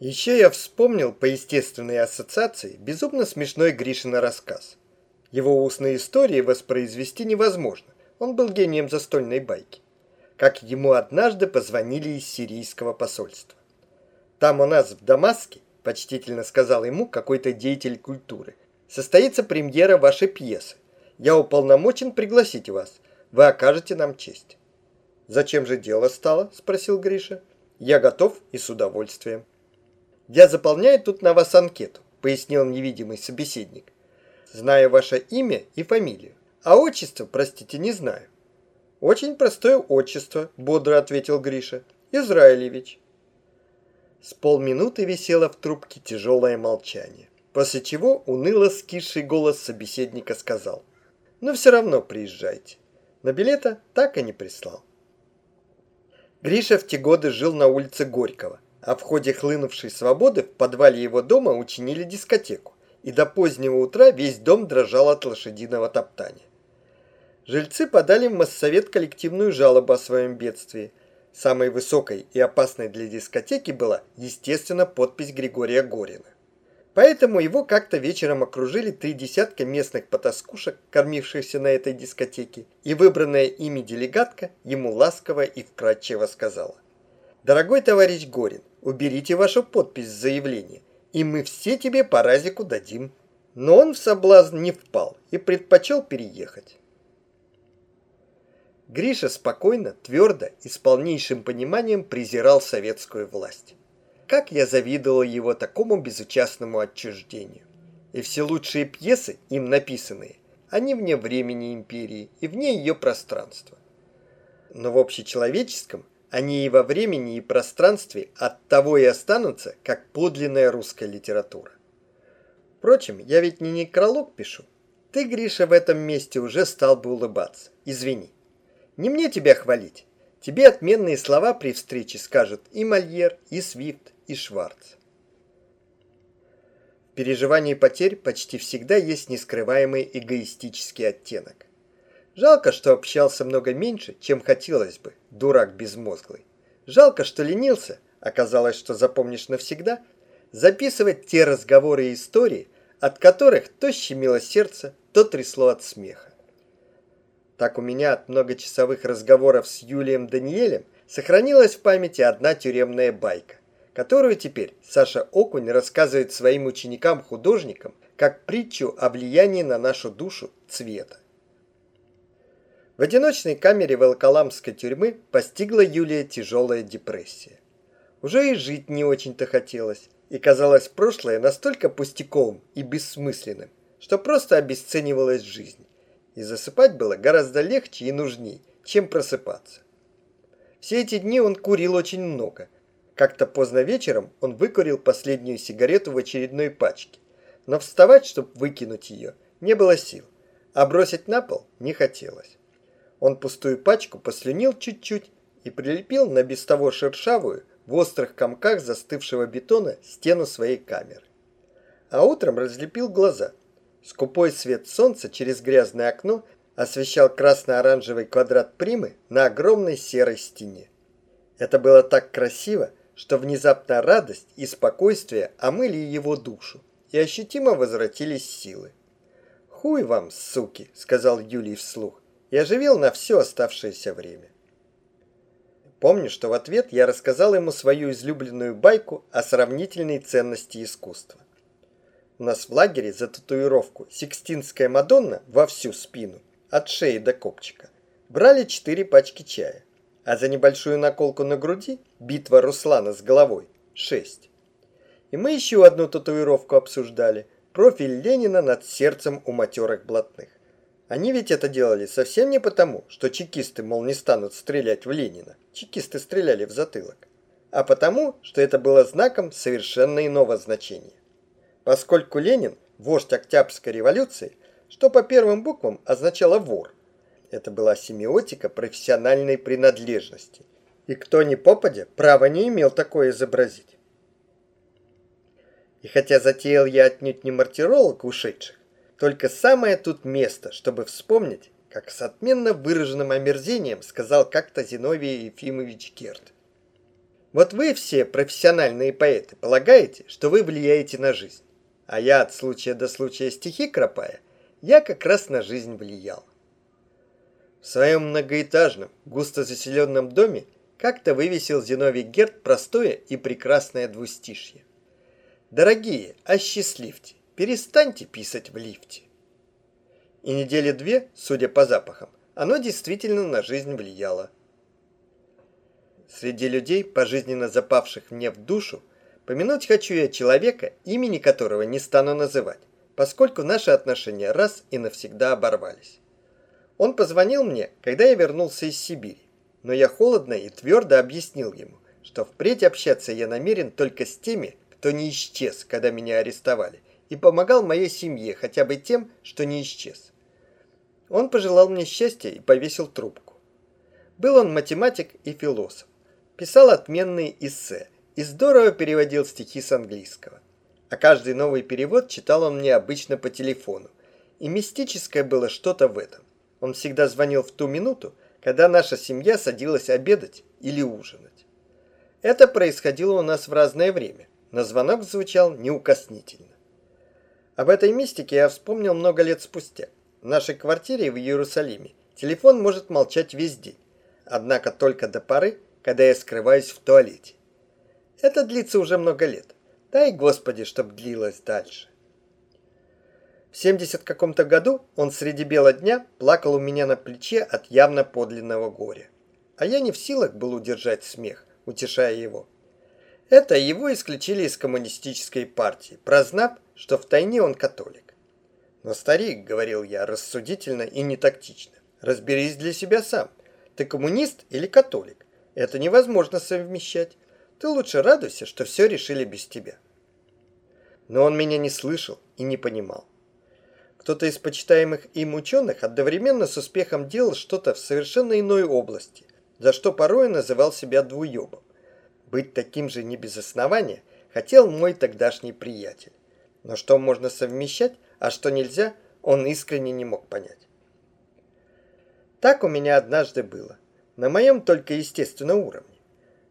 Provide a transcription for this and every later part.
Еще я вспомнил по естественной ассоциации безумно смешной Гришина рассказ. Его устные истории воспроизвести невозможно, он был гением застольной байки. Как ему однажды позвонили из сирийского посольства. Там у нас в Дамаске, почтительно сказал ему какой-то деятель культуры, состоится премьера вашей пьесы. Я уполномочен пригласить вас. Вы окажете нам честь. Зачем же дело стало? Спросил Гриша. Я готов и с удовольствием. Я заполняю тут на вас анкету, пояснил невидимый собеседник. Знаю ваше имя и фамилию, а отчество, простите, не знаю. Очень простое отчество, бодро ответил Гриша. Израилевич. С полминуты висело в трубке тяжелое молчание, после чего уныло скисший голос собеседника сказал. «Но все равно приезжайте». Но билета так и не прислал. Гриша в те годы жил на улице Горького – а в ходе хлынувшей свободы в подвале его дома учинили дискотеку, и до позднего утра весь дом дрожал от лошадиного топтания. Жильцы подали в Моссовет коллективную жалобу о своем бедствии. Самой высокой и опасной для дискотеки была, естественно, подпись Григория Горина. Поэтому его как-то вечером окружили три десятка местных потаскушек, кормившихся на этой дискотеке, и выбранная ими делегатка ему ласково и вкратчиво сказала. «Дорогой товарищ Горин, уберите вашу подпись в заявлении, и мы все тебе по разику дадим». Но он в соблазн не впал и предпочел переехать. Гриша спокойно, твердо и с полнейшим пониманием презирал советскую власть. Как я завидовал его такому безучастному отчуждению. И все лучшие пьесы, им написанные, они вне времени империи и вне ее пространства. Но в общечеловеческом они и во времени, и пространстве от того и останутся, как подлинная русская литература. Впрочем, я ведь не некролог пишу. Ты, Гриша, в этом месте уже стал бы улыбаться. Извини. Не мне тебя хвалить. Тебе отменные слова при встрече скажут и Мольер, и Свифт, и Шварц. В переживании потерь почти всегда есть нескрываемый эгоистический оттенок. Жалко, что общался много меньше, чем хотелось бы, дурак безмозглый. Жалко, что ленился, оказалось, что запомнишь навсегда, записывать те разговоры и истории, от которых то щемило сердце, то трясло от смеха. Так у меня от многочасовых разговоров с Юлием Даниэлем сохранилась в памяти одна тюремная байка, которую теперь Саша Окунь рассказывает своим ученикам-художникам как притчу о влиянии на нашу душу цвета. В одиночной камере Волоколамской тюрьмы постигла Юлия тяжелая депрессия. Уже и жить не очень-то хотелось, и казалось прошлое настолько пустяковым и бессмысленным, что просто обесценивалась жизнь. И засыпать было гораздо легче и нужней, чем просыпаться. Все эти дни он курил очень много. Как-то поздно вечером он выкурил последнюю сигарету в очередной пачке. Но вставать, чтобы выкинуть ее, не было сил, а бросить на пол не хотелось. Он пустую пачку послюнил чуть-чуть и прилепил на без того шершавую, в острых комках застывшего бетона стену своей камеры. А утром разлепил глаза. Скупой свет солнца через грязное окно освещал красно-оранжевый квадрат примы на огромной серой стене. Это было так красиво, что внезапно радость и спокойствие омыли его душу, и ощутимо возвратились силы. «Хуй вам, суки!» — сказал Юлий вслух и оживил на все оставшееся время. Помню, что в ответ я рассказал ему свою излюбленную байку о сравнительной ценности искусства. У нас в лагере за татуировку «Сикстинская Мадонна» во всю спину, от шеи до копчика, брали четыре пачки чая, а за небольшую наколку на груди «Битва Руслана с головой» – шесть. И мы еще одну татуировку обсуждали – профиль Ленина над сердцем у матерых блатных. Они ведь это делали совсем не потому, что чекисты, мол, не станут стрелять в Ленина. Чекисты стреляли в затылок. А потому, что это было знаком совершенно иного значения. Поскольку Ленин – вождь Октябрьской революции, что по первым буквам означало «вор». Это была семиотика профессиональной принадлежности. И кто ни попадя, права не имел такое изобразить. И хотя затеял я отнюдь не мартиролог ушедших, только самое тут место, чтобы вспомнить, как с отменно выраженным омерзением сказал как-то Зиновий Ефимович Керт. Вот вы все, профессиональные поэты, полагаете, что вы влияете на жизнь. А я от случая до случая стихи кропая, я как раз на жизнь влиял. В своем многоэтажном, густо заселенном доме как-то вывесил Зиновий Герд простое и прекрасное двустишье. Дорогие, осчастливьте, перестаньте писать в лифте. И недели две, судя по запахам, оно действительно на жизнь влияло. Среди людей, пожизненно запавших мне в душу, помянуть хочу я человека, имени которого не стану называть, поскольку наши отношения раз и навсегда оборвались. Он позвонил мне, когда я вернулся из Сибири, но я холодно и твердо объяснил ему, что впредь общаться я намерен только с теми, кто не исчез, когда меня арестовали, и помогал моей семье хотя бы тем, что не исчез. Он пожелал мне счастья и повесил трубку. Был он математик и философ писал отменные эссе и здорово переводил стихи с английского. А каждый новый перевод читал он мне обычно по телефону, и мистическое было что-то в этом. Он всегда звонил в ту минуту, когда наша семья садилась обедать или ужинать. Это происходило у нас в разное время, но звонок звучал неукоснительно. Об этой мистике я вспомнил много лет спустя. В нашей квартире в Иерусалиме телефон может молчать весь день, однако только до поры, когда я скрываюсь в туалете. Это длится уже много лет. Дай, Господи, чтоб длилось дальше. В 70 каком-то году он среди бела дня плакал у меня на плече от явно подлинного горя. А я не в силах был удержать смех, утешая его. Это его исключили из коммунистической партии, прознав, что в тайне он католик. Но старик, говорил я, рассудительно и не тактично, разберись для себя сам. Ты коммунист или католик? Это невозможно совмещать. Ты лучше радуйся, что все решили без тебя. Но он меня не слышал и не понимал. Кто-то из почитаемых им ученых одновременно с успехом делал что-то в совершенно иной области, за что порой называл себя двуебом. Быть таким же не без основания хотел мой тогдашний приятель. Но что можно совмещать, а что нельзя, он искренне не мог понять. Так у меня однажды было на моем только естественном уровне.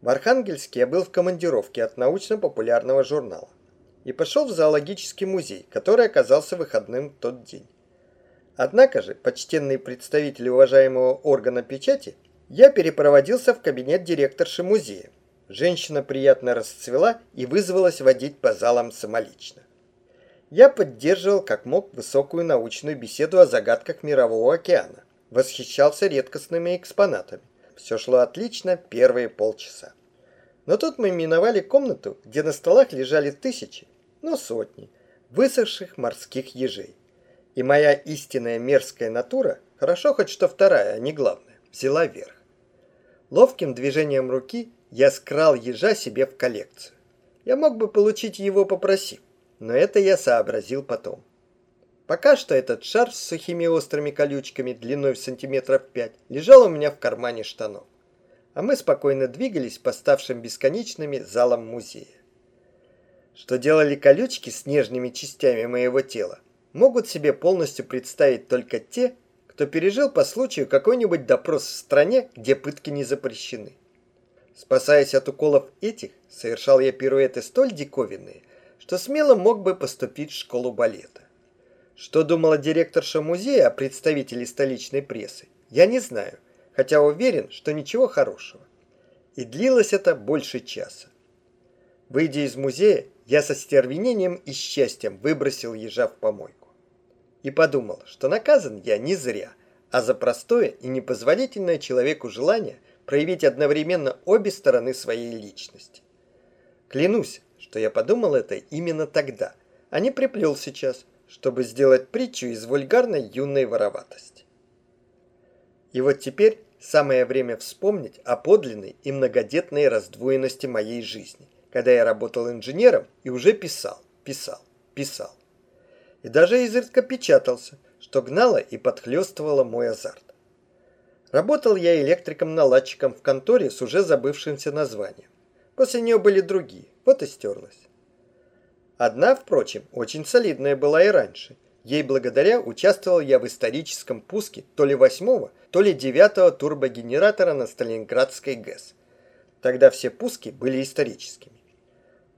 В Архангельске я был в командировке от научно-популярного журнала и пошел в зоологический музей, который оказался выходным тот день. Однако же, почтенный представитель уважаемого органа печати, я перепроводился в кабинет директорши музея. Женщина приятно расцвела и вызвалась водить по залам самолично. Я поддерживал как мог высокую научную беседу о загадках Мирового океана, восхищался редкостными экспонатами, все шло отлично первые полчаса. Но тут мы миновали комнату, где на столах лежали тысячи, ну сотни, высохших морских ежей. И моя истинная мерзкая натура, хорошо хоть что вторая, а не главная, взяла верх. Ловким движением руки я скрал ежа себе в коллекцию. Я мог бы получить его попросив, но это я сообразил потом. Пока что этот шар с сухими острыми колючками длиной в сантиметров пять лежал у меня в кармане штанов. А мы спокойно двигались по ставшим бесконечными залам музея. Что делали колючки с нежными частями моего тела, могут себе полностью представить только те, кто пережил по случаю какой-нибудь допрос в стране, где пытки не запрещены. Спасаясь от уколов этих, совершал я пируэты столь диковинные, что смело мог бы поступить в школу балета. Что думала директорша музея о представителе столичной прессы, я не знаю, хотя уверен, что ничего хорошего. И длилось это больше часа. Выйдя из музея, я со стервенением и счастьем выбросил ежа в помойку. И подумал, что наказан я не зря, а за простое и непозволительное человеку желание проявить одновременно обе стороны своей личности. Клянусь, что я подумал это именно тогда, а не приплел сейчас, чтобы сделать притчу из вульгарной юной вороватости. И вот теперь самое время вспомнить о подлинной и многодетной раздвоенности моей жизни, когда я работал инженером и уже писал, писал, писал. И даже изредка печатался, что гнало и подхлестывало мой азарт. Работал я электриком-наладчиком в конторе с уже забывшимся названием. После нее были другие, вот и стерлось. Одна, впрочем, очень солидная была и раньше. Ей благодаря участвовал я в историческом пуске то ли восьмого, то ли девятого турбогенератора на Сталинградской ГЭС. Тогда все пуски были историческими.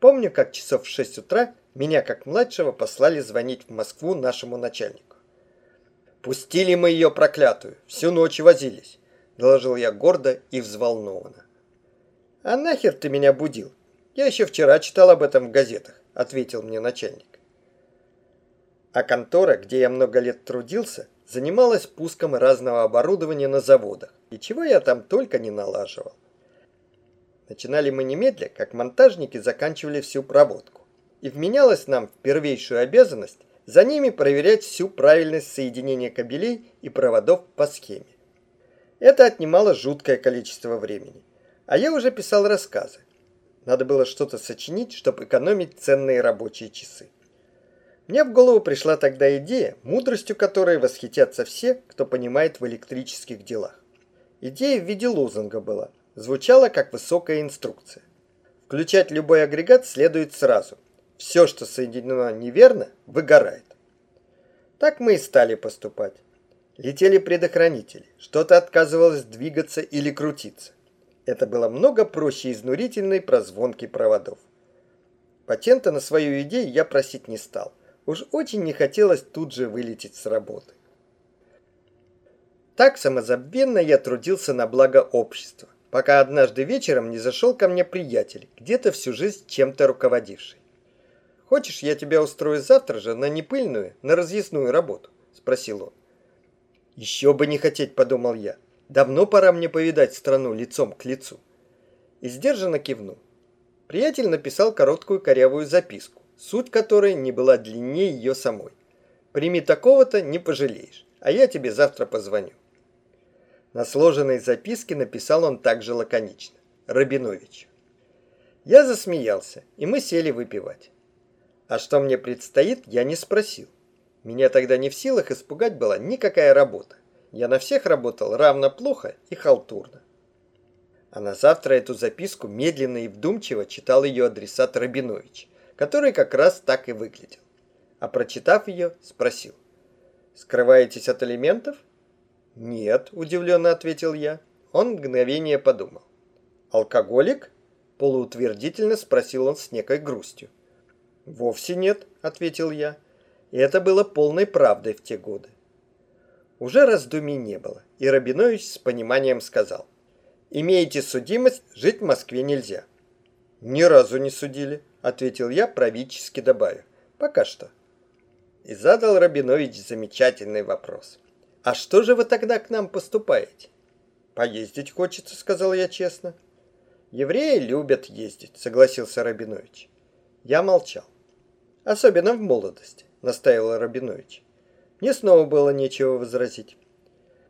Помню, как часов в 6 утра меня, как младшего, послали звонить в Москву нашему начальнику. «Пустили мы ее проклятую, всю ночь возились», – доложил я гордо и взволнованно. «А нахер ты меня будил? Я еще вчера читал об этом в газетах», – ответил мне начальник. А контора, где я много лет трудился, занималась пуском разного оборудования на заводах, и чего я там только не налаживал. Начинали мы немедля, как монтажники заканчивали всю проводку. И вменялось нам в первейшую обязанность за ними проверять всю правильность соединения кабелей и проводов по схеме. Это отнимало жуткое количество времени. А я уже писал рассказы. Надо было что-то сочинить, чтобы экономить ценные рабочие часы. Мне в голову пришла тогда идея, мудростью которой восхитятся все, кто понимает в электрических делах. Идея в виде лозунга была, звучала как высокая инструкция. Включать любой агрегат следует сразу. Все, что соединено неверно, выгорает. Так мы и стали поступать. Летели предохранители, что-то отказывалось двигаться или крутиться. Это было много проще изнурительной прозвонки проводов. Патента на свою идею я просить не стал. Уж очень не хотелось тут же вылететь с работы. Так самозабвенно я трудился на благо общества, пока однажды вечером не зашел ко мне приятель, где-то всю жизнь чем-то руководивший. «Хочешь, я тебя устрою завтра же на непыльную, на разъясную работу?» – спросил он. «Еще бы не хотеть», – подумал я. «Давно пора мне повидать страну лицом к лицу». И сдержанно кивнул. Приятель написал короткую корявую записку суть которой не была длиннее ее самой. Прими такого-то, не пожалеешь, а я тебе завтра позвоню. На сложенной записке написал он также лаконично. Рабинович. Я засмеялся, и мы сели выпивать. А что мне предстоит, я не спросил. Меня тогда не в силах испугать была никакая работа. Я на всех работал равно плохо и халтурно. А на завтра эту записку медленно и вдумчиво читал ее адресат Рабинович который как раз так и выглядел. А прочитав ее, спросил. «Скрываетесь от элементов?» «Нет», – удивленно ответил я. Он мгновение подумал. «Алкоголик?» – полуутвердительно спросил он с некой грустью. «Вовсе нет», – ответил я. И это было полной правдой в те годы. Уже раздумий не было, и Рабинович с пониманием сказал. «Имеете судимость, жить в Москве нельзя». «Ни разу не судили», ответил я, правительски добавив. Пока что. И задал Рабинович замечательный вопрос. А что же вы тогда к нам поступаете? Поездить хочется, сказал я честно. Евреи любят ездить, согласился Рабинович. Я молчал. Особенно в молодости, настаивал Рабинович. Мне снова было нечего возразить.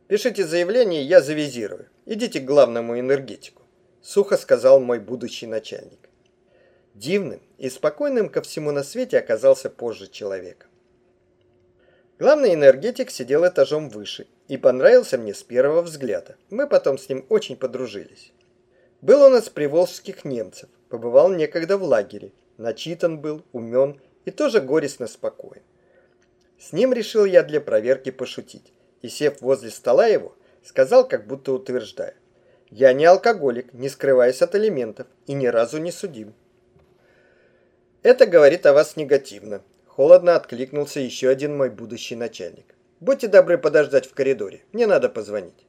Пишите заявление, я завизирую. Идите к главному энергетику, сухо сказал мой будущий начальник. Дивным и спокойным ко всему на свете оказался позже человека. Главный энергетик сидел этажом выше и понравился мне с первого взгляда. Мы потом с ним очень подружились. Был он из приволжских немцев, побывал некогда в лагере, начитан был, умен и тоже горестно спокоен. С ним решил я для проверки пошутить, и, сев возле стола его, сказал, как будто утверждая. Я не алкоголик, не скрываясь от элементов и ни разу не судим. Это говорит о вас негативно. Холодно откликнулся еще один мой будущий начальник. Будьте добры подождать в коридоре. Мне надо позвонить.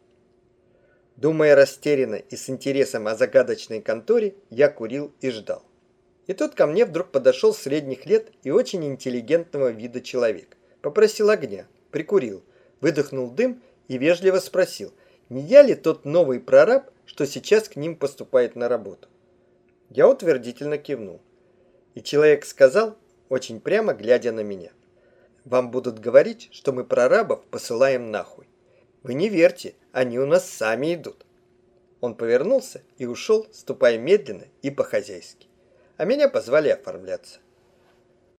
Думая растерянно и с интересом о загадочной конторе, я курил и ждал. И тут ко мне вдруг подошел средних лет и очень интеллигентного вида человек. Попросил огня, прикурил, выдохнул дым и вежливо спросил, не я ли тот новый прораб, что сейчас к ним поступает на работу. Я утвердительно кивнул. И человек сказал, очень прямо глядя на меня. Вам будут говорить, что мы прорабов посылаем нахуй. Вы не верьте, они у нас сами идут. Он повернулся и ушел, ступая медленно и по-хозяйски. А меня позвали оформляться.